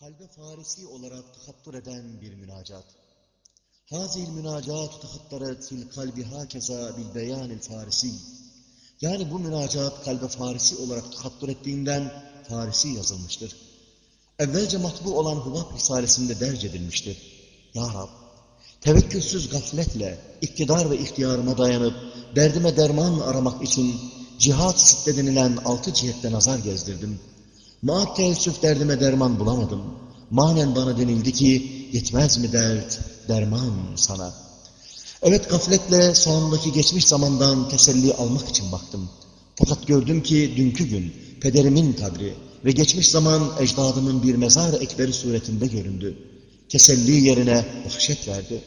kalbe farisi olarak tahattur eden bir münacat. Hazil münacat tahattaret fil kalbi hakeza bil beyanil farisi. Yani bu münacat kalbe farisi olarak tahattur ettiğinden farisi yazılmıştır. Evvelce matbu olan Hubab Risalesi'nde derc edilmiştir. Ya Rab, tevekkülsüz gafletle, iktidar ve ihtiyarıma dayanıp, derdime derman aramak için cihat sitte denilen altı cihette nazar gezdirdim. Maat teessüf derdime derman bulamadım. Manen bana denildi ki, yetmez mi dert, derman sana. Evet gafletle sağımdaki geçmiş zamandan teselli almak için baktım. Fakat gördüm ki dünkü gün pederimin kabri ve geçmiş zaman ecdadımın bir mezar ekberi suretinde göründü. Teselli yerine vahşet verdi.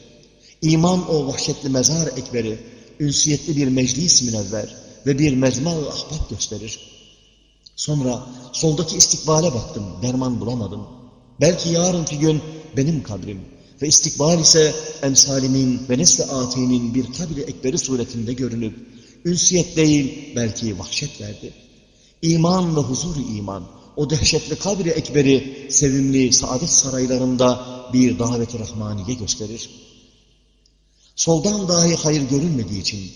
İman o vahşetli mezar ekberi, ünsiyetli bir meclis münevver ve bir mecmal ahbap gösterir. Sonra soldaki istikbale baktım, derman bulamadım. Belki yarınki gün benim kabrim ve istikbal ise emsalimin ve nesli atinin bir kabri ekberi suretinde görünüp, ünsiyet değil belki vahşet verdi. İman ve huzur iman, o dehşetli kabri ekberi sevimli saadet saraylarında bir davet-i rahmaniye gösterir. Soldan dahi hayır görünmediği için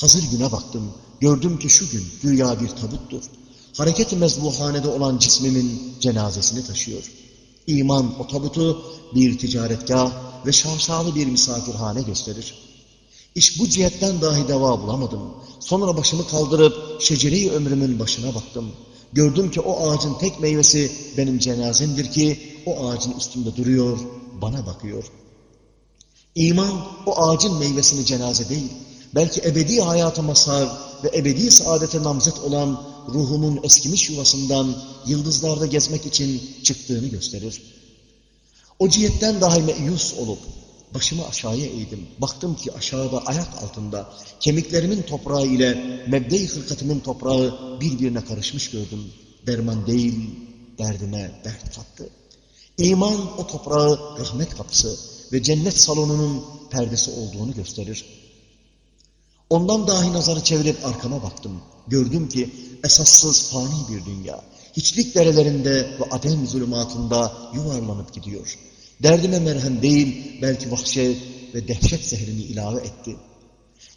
hazır güne baktım, gördüm ki şu gün güya bir tabuttur. Hareket-i mezbuhanede olan cismimin cenazesini taşıyor. İman o tabutu bir ticaretgah ve şaşalı bir misafirhane gösterir. İş bu cihetten dahi deva bulamadım. Sonra başımı kaldırıp şecere-i ömrümün başına baktım. Gördüm ki o ağacın tek meyvesi benim cenazemdir ki o ağacın üstünde duruyor, bana bakıyor. İman o ağacın meyvesini cenaze değil, belki ebedi hayata mazhar ve ebedi saadete namzet olan ruhumun eskimiş yuvasından yıldızlarda gezmek için çıktığını gösterir. O cihetten dahi meyus olup başımı aşağıya eğdim. Baktım ki aşağıda ayak altında kemiklerimin toprağı ile mebde-i hırkatimin toprağı birbirine karışmış gördüm. Derman değil, derdime dert kattı. İman o toprağı rahmet kapısı ve cennet salonunun perdesi olduğunu gösterir. Ondan dahi nazarı çevirip arkama baktım. Gördüm ki esassız fani bir dünya, hiçlik derelerinde ve adem zulümatında yuvarlanıp gidiyor. Derdime merhem değil, belki vahşet ve dehşet zehrini ilave etti.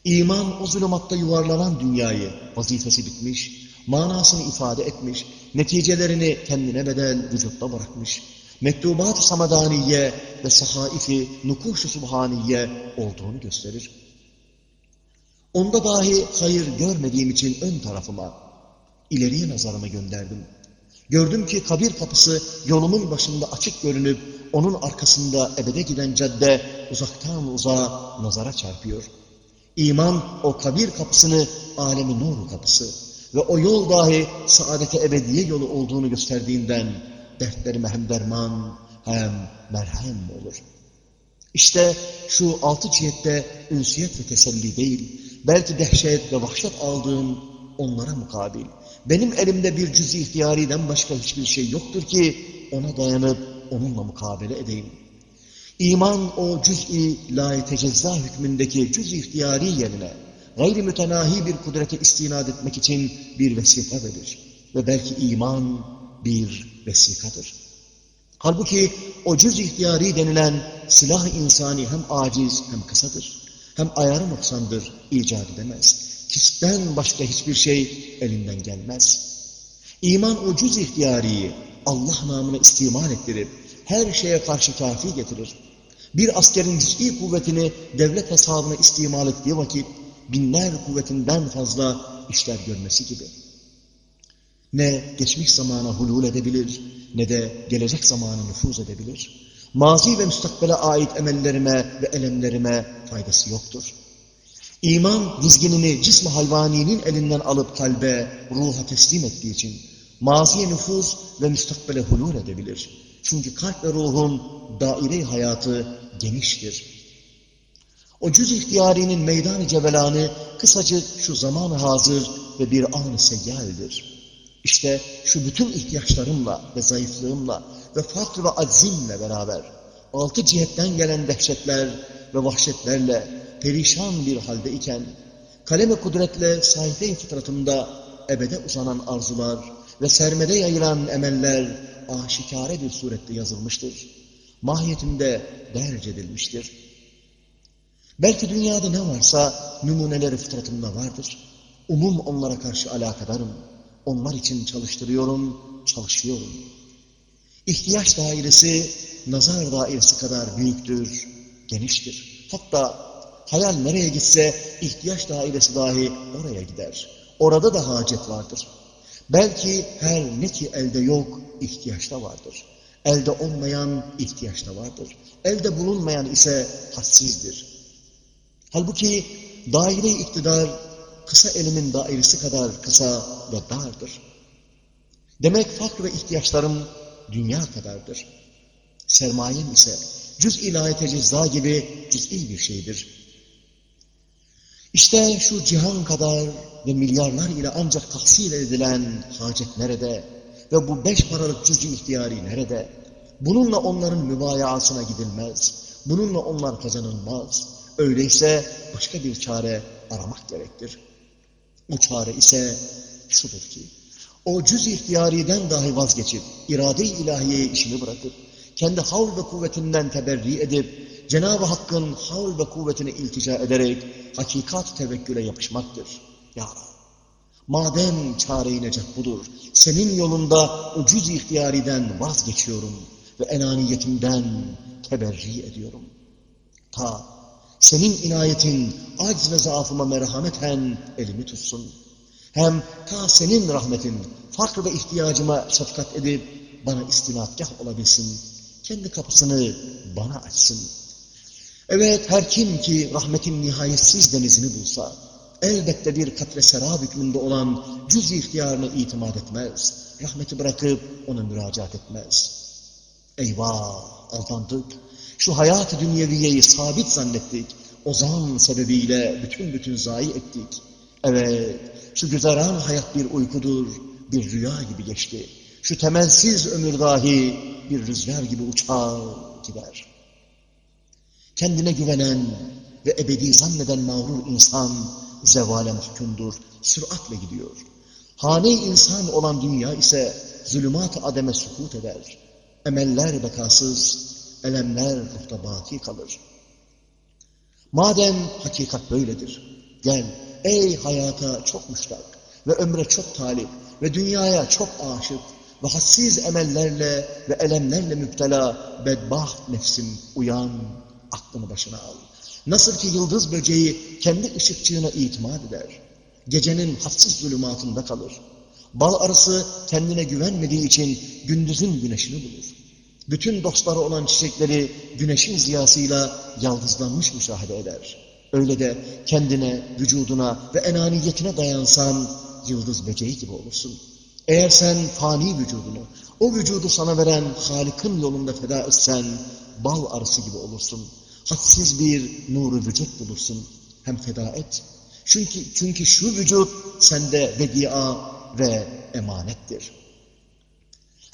İman o zulümatta yuvarlanan dünyayı, vazifesi bitmiş, manasını ifade etmiş, neticelerini kendine bedel vücutta bırakmış, mektubat-ı samadaniye ve sahaifi nukuş-u subhaniye olduğunu gösterir. Onda dahi hayır görmediğim için ön tarafıma, ileriye nazarımı gönderdim. Gördüm ki kabir kapısı yolumun başında açık görünüp, onun arkasında ebede giden cadde uzaktan uzağa nazara çarpıyor. İman o kabir kapısını alemi nur kapısı ve o yol dahi saadete ebediye yolu olduğunu gösterdiğinden dertlerime hem derman hem merhem olur. İşte şu altı cihette ünsiyet ve teselli değil, belki dehşet ve vahşet aldığım onlara mukabil. Benim elimde bir cüz-i ihtiyariden başka hiçbir şey yoktur ki ona dayanıp onunla mukabele edeyim. İman o cüz-i la tecezza hükmündeki cüz-i ihtiyari yerine gayri mütenahi bir kudrete istinad etmek için bir vesika verir. Ve belki iman bir vesikadır. Halbuki o cüz ihtiyari denilen silah insani hem aciz hem kısadır. Hem ayarı noksandır, icat edemez. Kisten başka hiçbir şey elinden gelmez. İman o cüz ihtiyariyi Allah namına istimal ettirip her şeye karşı kafi getirir. Bir askerin cüz'i kuvvetini devlet hesabına istimal ettiği vakit binler kuvvetinden fazla işler görmesi gibi. Ne geçmiş zamana hulul edebilir ne de gelecek zamana nüfuz edebilir. Mazi ve müstakbele ait emellerime ve elemlerime faydası yoktur. İman dizginini cism hayvaninin elinden alıp kalbe, ruha teslim ettiği için maziye nüfuz ve müstakbele hulul edebilir. Çünkü kalp ve ruhun daire hayatı geniştir. O cüz ihtiyarinin meydan-ı cevelanı kısacık şu zaman hazır ve bir an-ı seyyaldir. İşte şu bütün ihtiyaçlarımla ve zayıflığımla ve fakr ve aczimle beraber altı cihetten gelen dehşetler ve vahşetlerle perişan bir halde iken kaleme kudretle sayfe-i fıtratımda ebede uzanan arzular ve sermede yayılan emeller aşikare bir surette yazılmıştır. Mahiyetinde derc edilmiştir. Belki dünyada ne varsa numuneleri fıtratımda vardır. Umum onlara karşı alakadarım. Onlar için çalıştırıyorum, çalışıyorum. İhtiyaç dairesi nazar dairesi kadar büyüktür, geniştir. Hatta hayal nereye gitse ihtiyaç dairesi dahi oraya gider. Orada da hacet vardır. Belki her ne ki elde yok, ihtiyaçta vardır. Elde olmayan ihtiyaçta vardır. Elde bulunmayan ise hassizdir. Halbuki daire iktidar kısa elimin dairesi kadar kısa ve dardır. Demek fakr ve ihtiyaçlarım dünya kadardır. Sermayem ise cüz ilahiyete cezda gibi cüz'i bir şeydir. İşte şu cihan kadar ve milyarlar ile ancak tahsil edilen hacet nerede? Ve bu beş paralık cüz-i ihtiyari nerede? Bununla onların mübayasına gidilmez. Bununla onlar kazanılmaz. Öyleyse başka bir çare aramak gerektir. O çare ise şudur ki, o cüz ihtiyariden dahi vazgeçip, irade-i ilahiyeye işini bırakıp, kendi havl ve kuvvetinden teberri edip, Cenab-ı Hakk'ın havl ve kuvvetine iltica ederek, hakikat tevekküle yapışmaktır. Ya Rab, madem çare-i necat budur, senin yolunda o cüz ihtiyariden vazgeçiyorum ve enaniyetimden teberri ediyorum. Ta senin inayetin acz ve zaafıma merhameten elimi tutsun. Hem ta senin rahmetin fakr ve ihtiyacıma şefkat edip bana istinadgah olabilsin. Kendi kapısını bana açsın. Evet her kim ki rahmetin nihayetsiz denizini bulsa, elbette bir katre serab hükmünde olan cüz ihtiyarına itimat etmez. Rahmeti bırakıp ona müracaat etmez. Eyvah aldandık. Şu hayat-ı dünyeviyeyi sabit zannettik. O zan sebebiyle bütün bütün zayi ettik. Evet, şu güzeran hayat bir uykudur, bir rüya gibi geçti. Şu temelsiz ömür dahi bir rüzgar gibi uçar gider. Kendine güvenen ve ebedi zanneden mağrur insan zevale mahkumdur, süratle gidiyor. Hane insan olan dünya ise zulümat-ı ademe sukut eder. Emeller bekasız, elemler ruhta baki kalır. Madem hakikat böyledir, gel ey hayata çok müştak ve ömre çok talip ve dünyaya çok aşık ve hassiz emellerle ve elemlerle müptela bedbaht nefsim uyan, aklını başına al. Nasıl ki yıldız böceği kendi ışıkçığına itimat eder, gecenin hassiz zulümatında kalır. Bal arısı kendine güvenmediği için gündüzün güneşini bulur. Bütün dostları olan çiçekleri güneşin ziyasıyla yaldızlanmış müşahede eder. Öyle de kendine, vücuduna ve enaniyetine dayansan yıldız böceği gibi olursun. Eğer sen fani vücudunu, o vücudu sana veren Halik'in yolunda feda etsen bal arısı gibi olursun. Hadsiz bir nuru vücut bulursun. Hem feda et. Çünkü, çünkü şu vücut sende vedia ve emanettir.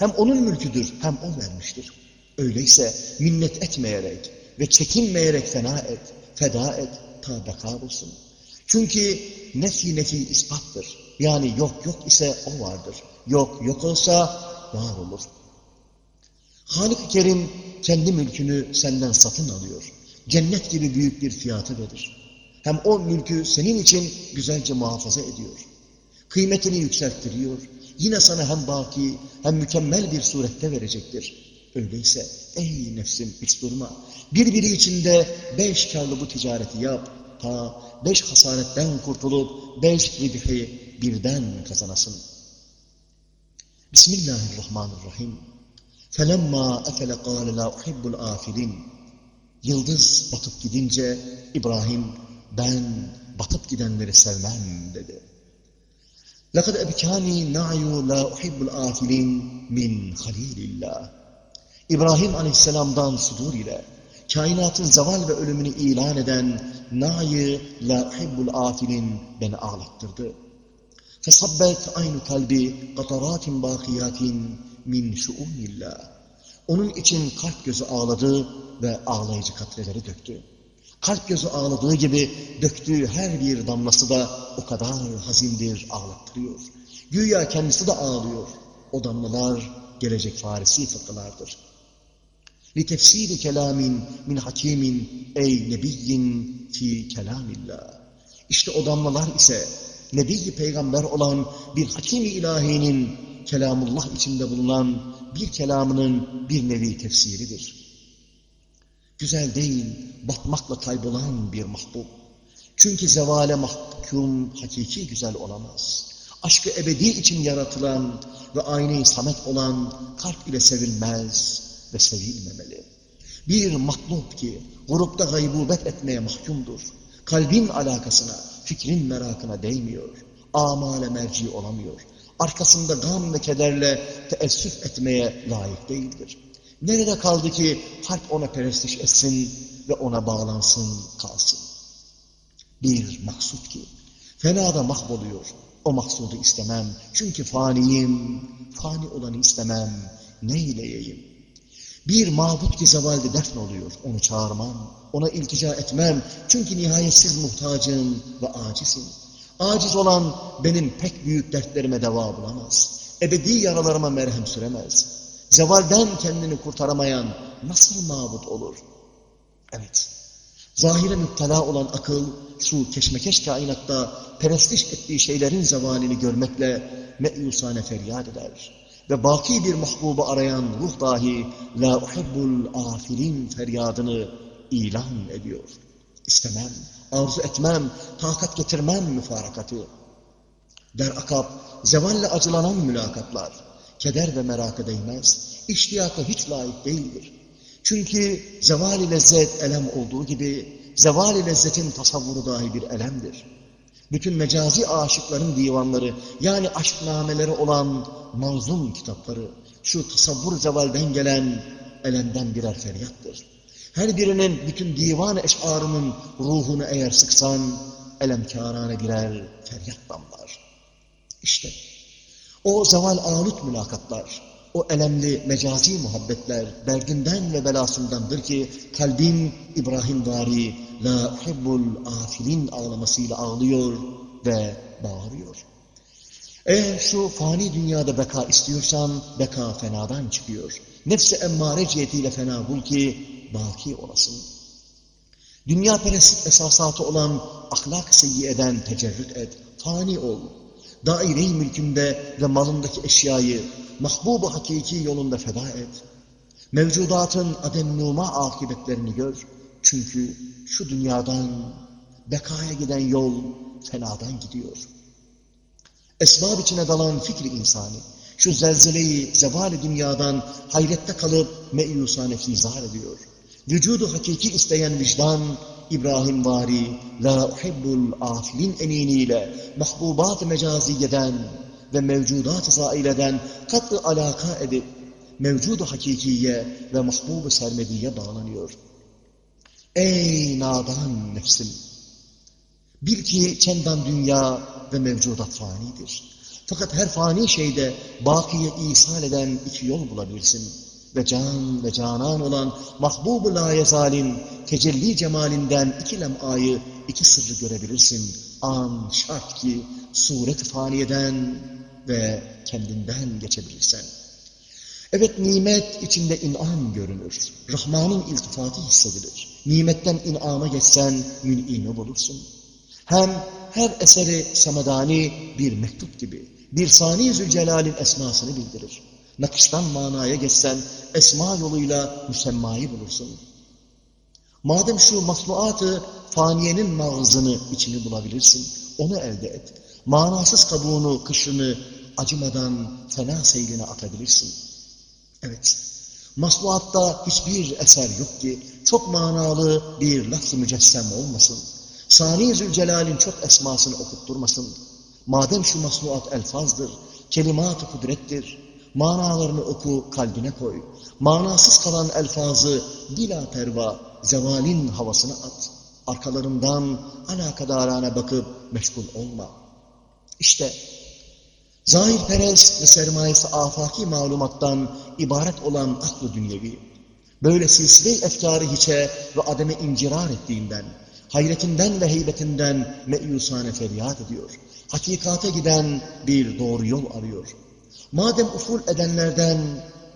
Hem onun mülküdür, hem o vermiştir. Öyleyse minnet etmeyerek ve çekinmeyerek fena et, feda et, ta beka olsun. Çünkü nefi nefi ispattır. Yani yok yok ise o vardır. Yok yok olsa var olur. Halik-i Kerim kendi mülkünü senden satın alıyor. Cennet gibi büyük bir fiyatı verir. Hem o mülkü senin için güzelce muhafaza ediyor. Kıymetini yükselttiriyor Yine sana hem baki hem mükemmel bir surette verecektir. Öyleyse ey nefsim hiç durma. Birbiri içinde beş karlı bu ticareti yap. Ta beş hasaretten kurtulup beş ribhi birden kazanasın. Bismillahirrahmanirrahim. فَلَمَّا اَفَلَ قَالَ لَا اُحِبُّ الْآفِلِينَ Yıldız batıp gidince İbrahim ben batıp gidenleri sevmem dedi. لَقَدْ اَبْكَانِي نَعْيُ لَا اُحِبُّ الْآفِلِينَ min halilillah. İbrahim aleyhisselamdan sudur ile kainatın zaval ve ölümünü ilan eden na'yı la uhibbul afilin beni ağlattırdı. Fesabbet aynı kalbi kataratin bakiyatin min şuunillah. Onun için kalp gözü ağladı ve ağlayıcı katreleri döktü. Kalp gözü ağladığı gibi döktüğü her bir damlası da o kadar hazindir, ağlattırıyor. Güya kendisi de ağlıyor. O damlalar gelecek Farisi fıkralardır. لِتَفْسِيرِ kelamin min hakimin ey nebiyyin fi kelamillah. İşte o damlalar ise Nebi peygamber olan bir hakim ilahinin kelamullah içinde bulunan bir kelamının bir nevi tefsiridir. Güzel değil, batmakla kaybolan bir mahbub. Çünkü zevale mahkum hakiki güzel olamaz. Aşkı ebedi için yaratılan ve aynı samet olan kalp ile sevilmez ve sevilmemeli. Bir matlub ki grupta gaybubet etmeye mahkumdur. Kalbin alakasına, fikrin merakına değmiyor. Amale merci olamıyor. Arkasında gam ve kederle teessüf etmeye layık değildir. Nerede kaldı ki kalp ona perestiş etsin ve ona bağlansın, kalsın. Bir maksut ki, fenada mahvoluyor. O maksudu istemem. Çünkü faniyim, fani olanı istemem. Ne eyleyeyim? Bir mabut ki zevalde defn oluyor. Onu çağırmam, ona iltica etmem. Çünkü nihayetsiz muhtacım ve acizim. Aciz olan benim pek büyük dertlerime deva bulamaz. Ebedi yaralarıma merhem süremez. Zevalden kendini kurtaramayan nasıl mabut olur? Evet, zahire müptela olan akıl, şu keşmekeş kainatta perestiş ettiği şeylerin zevalini görmekle meyusane feryat eder. Ve baki bir mahbubu arayan ruh dahi la uhibbul afilin feryadını ilan ediyor. İstemem, arzu etmem, takat getirmem müfarakatı. Der akab, zevalle acılanan mülakatlar, keder ve merakı değmez, iştiyaka hiç layık değildir. Çünkü zevali lezzet elem olduğu gibi, zevali lezzetin tasavvuru dahi bir elemdir. Bütün mecazi aşıkların divanları, yani aşknameleri olan manzum kitapları, şu tasavvur zevalden gelen elemden birer feryattır. Her birinin bütün divan eşarının ruhunu eğer sıksan, elemkârâne birer feryat damlar. İşte o zeval anut mülakatlar, o elemli mecazi muhabbetler derdinden ve belasındandır ki kalbim İbrahim vari la uhibbul afilin ağlamasıyla ağlıyor ve bağırıyor. Eğer şu fani dünyada beka istiyorsan beka fenadan çıkıyor. Nefsi emmare cihetiyle fena bul ki baki olasın. Dünya perestlik esasatı olan ahlak seyyiyeden tecerrüt et, fani ol. Daire-i mülkünde ve malındaki eşyayı mahbub hakiki yolunda feda et. Mevcudatın adem-numa akıbetlerini gör. Çünkü şu dünyadan bekaya giden yol fenadan gidiyor. Esbab içine dalan fikri insani, şu zelzeleyi zevali dünyadan hayrette kalıp meyusane fizar ediyor. Vücudu hakiki isteyen vicdan, İbrahim vari, la uhibbul afilin eniniyle mahbubat mecaziyeden ve mevcudat-ı zaileden katı alaka edip mevcudu hakikiye ve mahbub-u sermediye bağlanıyor. Ey nadan nefsim! Bil ki çendan dünya ve mevcudat fanidir. Fakat her fani şeyde bakiye ihsal eden iki yol bulabilirsin. Ve can ve canan olan mahbub-u layezalin tecelli cemalinden iki lem'ayı, iki sırrı görebilirsin. An şart ki suret faniyeden ve kendinden geçebilirsen. Evet nimet içinde inan görünür. Rahman'ın iltifatı hissedilir. Nimetten inama geçsen mün'imi bulursun. Hem her eseri samadani bir mektup gibi, bir sani Zülcelal'in esmasını bildirir. Nakıştan manaya geçsen esma yoluyla müsemmayı bulursun. Madem şu masnuatı faniyenin mağzını içini bulabilirsin, onu elde et. Manasız kabuğunu, kışını acımadan fena seyline atabilirsin. Evet, masnuatta hiçbir eser yok ki çok manalı bir lafz-ı mücessem olmasın. Sani Zülcelal'in çok esmasını okutturmasın. Madem şu masnuat elfazdır, kelimat-ı kudrettir, manalarını oku, kalbine koy. Manasız kalan elfazı bila perva, zevalin havasına at. Arkalarından alakadarane bakıp meşgul olma. İşte zahirperest ve sermayesi afaki malumattan ibaret olan aklı dünyevi, böyle silsile efkarı hiçe ve ademe incirar ettiğinden, hayretinden ve heybetinden meyusane feryat ediyor. Hakikate giden bir doğru yol arıyor. Madem uful edenlerden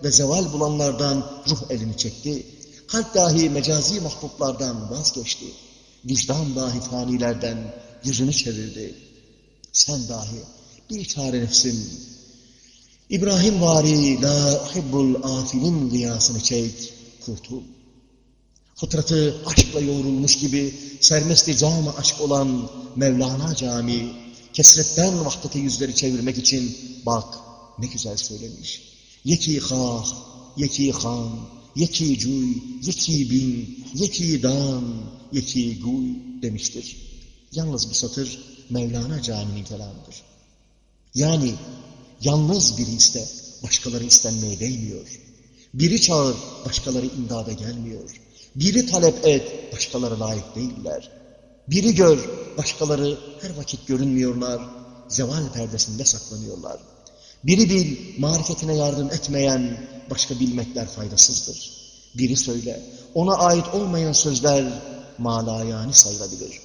ve zeval bulanlardan ruh elini çekti, kalp dahi mecazi mahbublardan vazgeçti. Vicdan dahi fanilerden yüzünü çevirdi. Sen dahi bir çare nefsin. İbrahim vari la uhibbul afilin riyasını çek, kurtul. Fıtratı aşkla yoğrulmuş gibi sermesti cam aşk olan Mevlana Camii, kesretten vahdete yüzleri çevirmek için bak ne güzel söylemiş. Yeki hah, yeki han, yeki cuy, yeki bin, yeki dan, yeki guy demiştir. Yalnız bu satır Mevlana Camii'nin kelamıdır. Yani yalnız biri iste, başkaları istenmeye değmiyor. Biri çağır, başkaları imdada gelmiyor. Biri talep et, başkaları layık değiller. Biri gör, başkaları her vakit görünmüyorlar. Zeval perdesinde saklanıyorlar. Biri bil, marifetine yardım etmeyen başka bilmekler faydasızdır. Biri söyle, ona ait olmayan sözler malayani sayılabilir.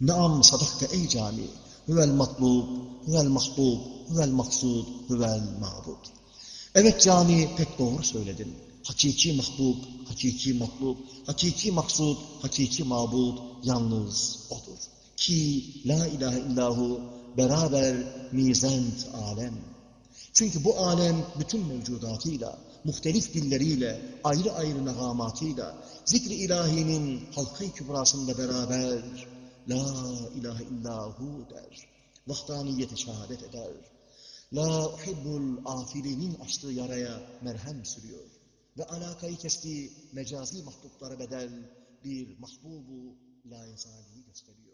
Naam sadakta ey cami, huvel matlub, huvel mahbub, huvel maksud, huvel mabud. Evet cami pek doğru söyledin. Hakiki mahbub, hakiki matlub, hakiki maksud, hakiki mabud yalnız odur. Ki la ilahe illahu beraber mizent alem. Çünkü bu alem bütün mevcudatıyla, muhtelif dilleriyle, ayrı ayrı negamatıyla, zikri ilahinin halkı kübrasında beraber La ilahe illahu der. Vahdaniyeti şehadet eder. La uhibbul afilinin açtığı yaraya merhem sürüyor. Ve alakayı kestiği mecazi mahluklara bedel bir mahbubu la gösteriyor.